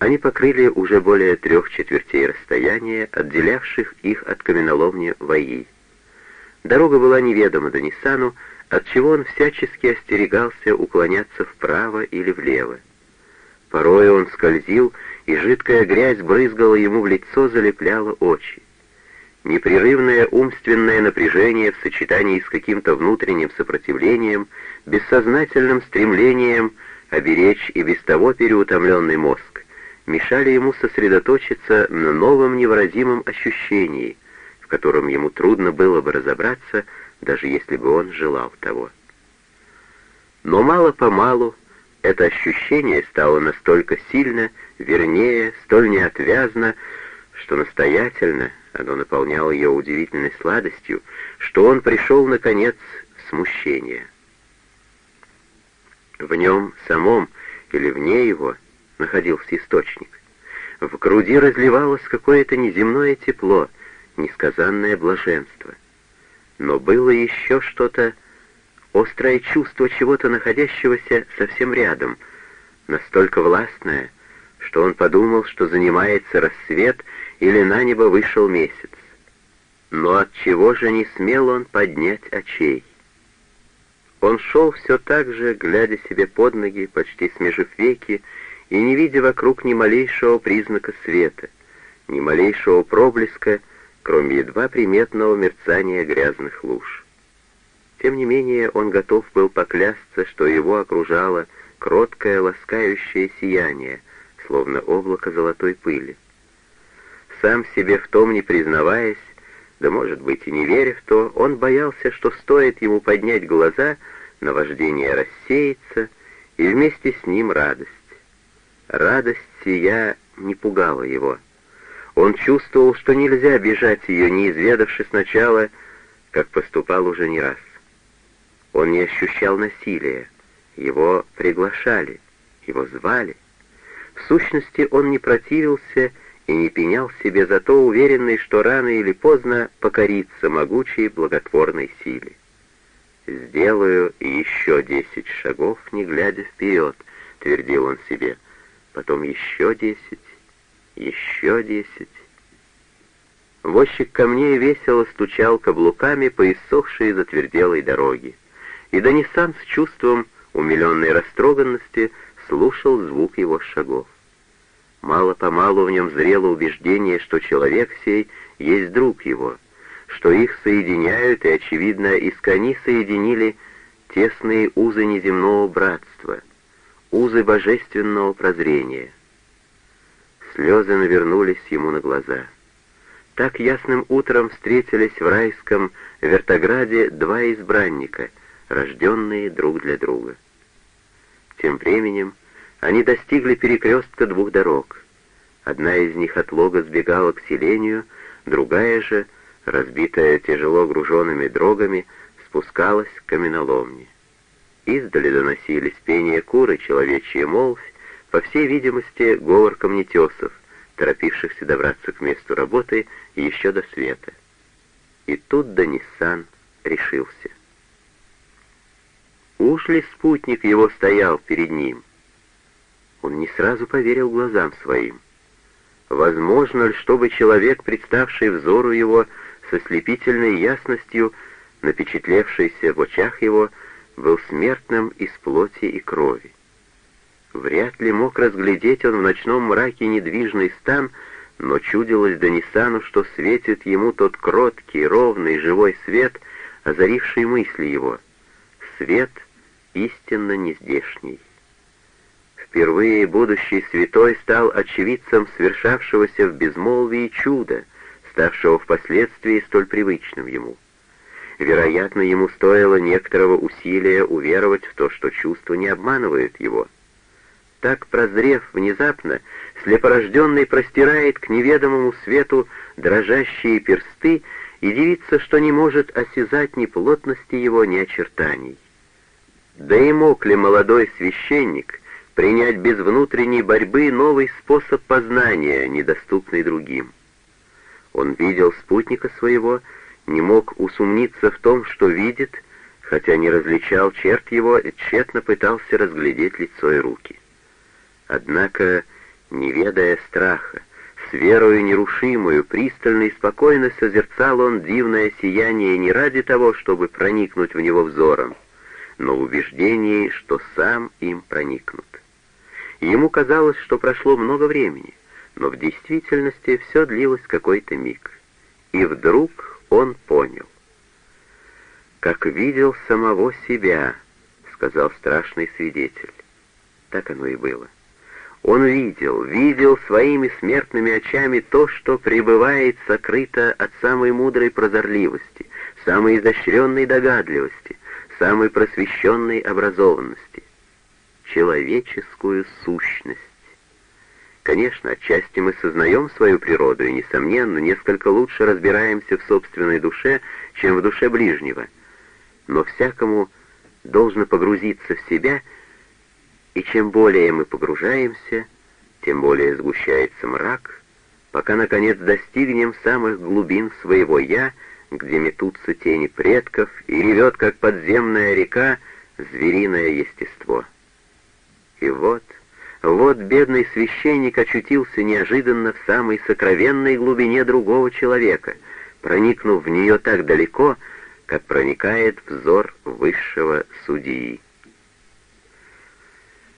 Они покрыли уже более трех четвертей расстояния, отделявших их от каменоломни Ваи. Дорога была неведома Данисану, отчего он всячески остерегался уклоняться вправо или влево. Порой он скользил, и жидкая грязь брызгала ему в лицо, залепляла очи. Непрерывное умственное напряжение в сочетании с каким-то внутренним сопротивлением, бессознательным стремлением оберечь и без того переутомленный мозг, мешали ему сосредоточиться на новом невыразимом ощущении, в котором ему трудно было бы разобраться, даже если бы он желал того. Но мало-помалу это ощущение стало настолько сильно, вернее, столь неотвязно, что настоятельно оно наполняло ее удивительной сладостью, что он пришел, наконец, в смущение. В нем самом или вне его находился источник. В груди разливалось какое-то неземное тепло, несказанное блаженство. Но было еще что-то острое чувство чего-то находящегося совсем рядом, настолько властное, что он подумал, что занимается рассвет или на небо вышел месяц. Но от чего же не смел он поднять очей? Он шел все так же, глядя себе под ноги, почти смежив веки, и не видя вокруг ни малейшего признака света, ни малейшего проблеска, кроме едва приметного мерцания грязных луж. Тем не менее, он готов был поклясться, что его окружало кроткое ласкающее сияние, словно облако золотой пыли. Сам себе в том не признаваясь, да, может быть, и не веря в то, он боялся, что стоит ему поднять глаза, наваждение рассеется, и вместе с ним радость. Радость сия не пугала его. Он чувствовал, что нельзя бежать ее, не изведавши сначала, как поступал уже не раз. Он не ощущал насилия. Его приглашали, его звали. В сущности, он не противился и не пенял себе за то, уверенный, что рано или поздно покорится могучей благотворной силе. «Сделаю еще десять шагов, не глядя вперед», — твердил он себе. «Потом еще десять, еще десять». Возчик камней весело стучал каблуками по иссохшей затверделой дороге и Данисан с чувством умиленной растроганности слушал звук его шагов. Мало-помалу в нем зрело убеждение, что человек сей есть друг его, что их соединяют, и, очевидно, искони соединили тесные узы неземного братства, узы божественного прозрения. Слезы навернулись ему на глаза. Так ясным утром встретились в райском вертограде два избранника — рожденные друг для друга. Тем временем они достигли перекрестка двух дорог. Одна из них от лога сбегала к селению, другая же, разбитая тяжело груженными дрогами, спускалась к каменоломне. Издали доносились пение куры, человечья молвь, по всей видимости, говор камнетесов, торопившихся добраться к месту работы еще до света. И тут Даниссан решился. Уж спутник его стоял перед ним? Он не сразу поверил глазам своим. Возможно ли, чтобы человек, представший взору его со слепительной ясностью, напечатлевшийся в очах его, был смертным из плоти и крови? Вряд ли мог разглядеть он в ночном мраке недвижный стан, но чудилось Данисану, что светит ему тот кроткий, ровный, живой свет, озаривший мысли его. Свет — истинно нездешний. Впервые будущий святой стал очевидцем свершавшегося в безмолвии чуда, ставшего впоследствии столь привычным ему. Вероятно, ему стоило некоторого усилия уверовать в то, что чувства не обманывают его. Так, прозрев внезапно, слепорожденный простирает к неведомому свету дрожащие персты и дивится, что не может осязать ни плотности его, ни очертаний. Да и мог ли молодой священник принять без внутренней борьбы новый способ познания, недоступный другим? Он видел спутника своего, не мог усомниться в том, что видит, хотя не различал черт его, тщетно пытался разглядеть лицо и руки. Однако Не ведая страха, с верою нерушимую, пристально и спокойно созерцал он дивное сияние не ради того, чтобы проникнуть в него взором, но в убеждении, что сам им проникнут. ему казалось, что прошло много времени, но в действительности все длилось какой-то миг. И вдруг он понял. «Как видел самого себя», — сказал страшный свидетель. Так оно и было. Он видел, видел своими смертными очами то, что пребывает сокрыто от самой мудрой прозорливости, самой изощренной догадливости, самой просвещенной образованности. Человеческую сущность. Конечно, отчасти мы сознаем свою природу и, несомненно, несколько лучше разбираемся в собственной душе, чем в душе ближнего. Но всякому должно погрузиться в себя — и чем более мы погружаемся, тем более сгущается мрак, пока, наконец, достигнем самых глубин своего «я», где метутся тени предков и ревет, как подземная река, звериное естество. И вот, вот бедный священник очутился неожиданно в самой сокровенной глубине другого человека, проникнув в нее так далеко, как проникает взор высшего судьи.